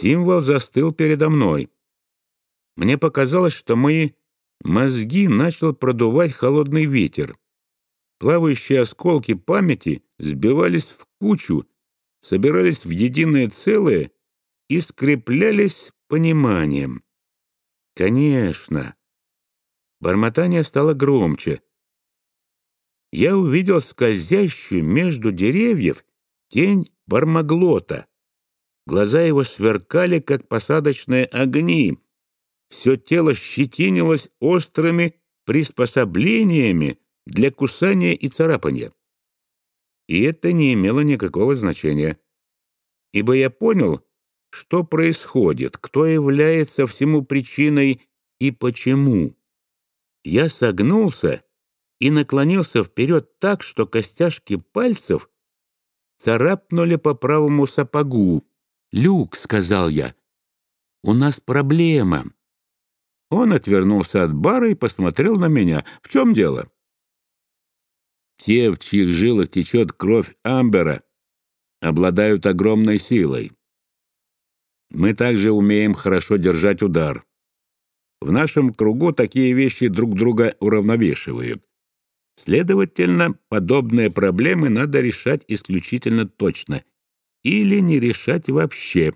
Символ застыл передо мной. Мне показалось, что мои мозги начал продувать холодный ветер. Плавающие осколки памяти сбивались в кучу, собирались в единое целое и скреплялись пониманием. Конечно. Бормотание стало громче. Я увидел скользящую между деревьев тень бармаглота. Глаза его сверкали, как посадочные огни. Все тело щетинилось острыми приспособлениями для кусания и царапания. И это не имело никакого значения, ибо я понял, что происходит, кто является всему причиной и почему. Я согнулся и наклонился вперед так, что костяшки пальцев царапнули по правому сапогу. «Люк», — сказал я, — «у нас проблема». Он отвернулся от бара и посмотрел на меня. «В чем дело?» «Те, в чьих жилах течет кровь Амбера, обладают огромной силой. Мы также умеем хорошо держать удар. В нашем кругу такие вещи друг друга уравновешивают. Следовательно, подобные проблемы надо решать исключительно точно или не решать вообще.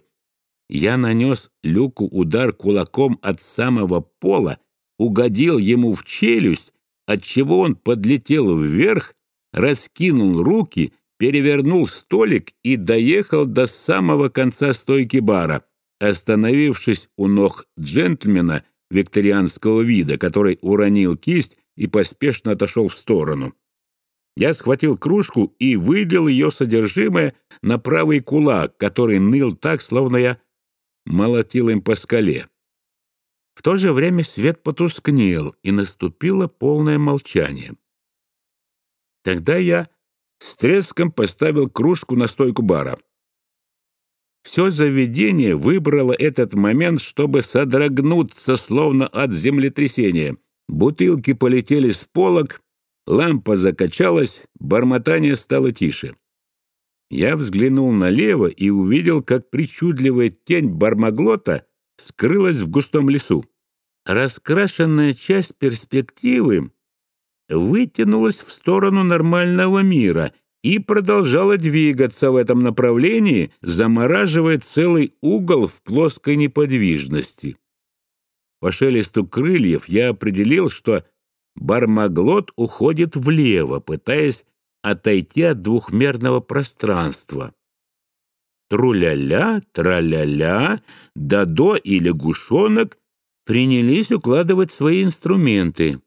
Я нанес Люку удар кулаком от самого пола, угодил ему в челюсть, отчего он подлетел вверх, раскинул руки перевернул столик и доехал до самого конца стойки бара, остановившись у ног джентльмена викторианского вида, который уронил кисть и поспешно отошел в сторону. Я схватил кружку и вылил ее содержимое на правый кулак, который ныл так, словно я молотил им по скале. В то же время свет потускнел, и наступило полное молчание. Тогда я с треском поставил кружку на стойку бара. Все заведение выбрало этот момент, чтобы содрогнуться, словно от землетрясения. Бутылки полетели с полок, лампа закачалась, бормотание стало тише. Я взглянул налево и увидел, как причудливая тень бармаглота скрылась в густом лесу. Раскрашенная часть перспективы вытянулась в сторону нормального мира и продолжала двигаться в этом направлении, замораживая целый угол в плоской неподвижности. По шелесту крыльев я определил, что бармаглот уходит влево, пытаясь отойти от двухмерного пространства. Труля-ля, траля-ля, Дадо и лягушонок принялись укладывать свои инструменты.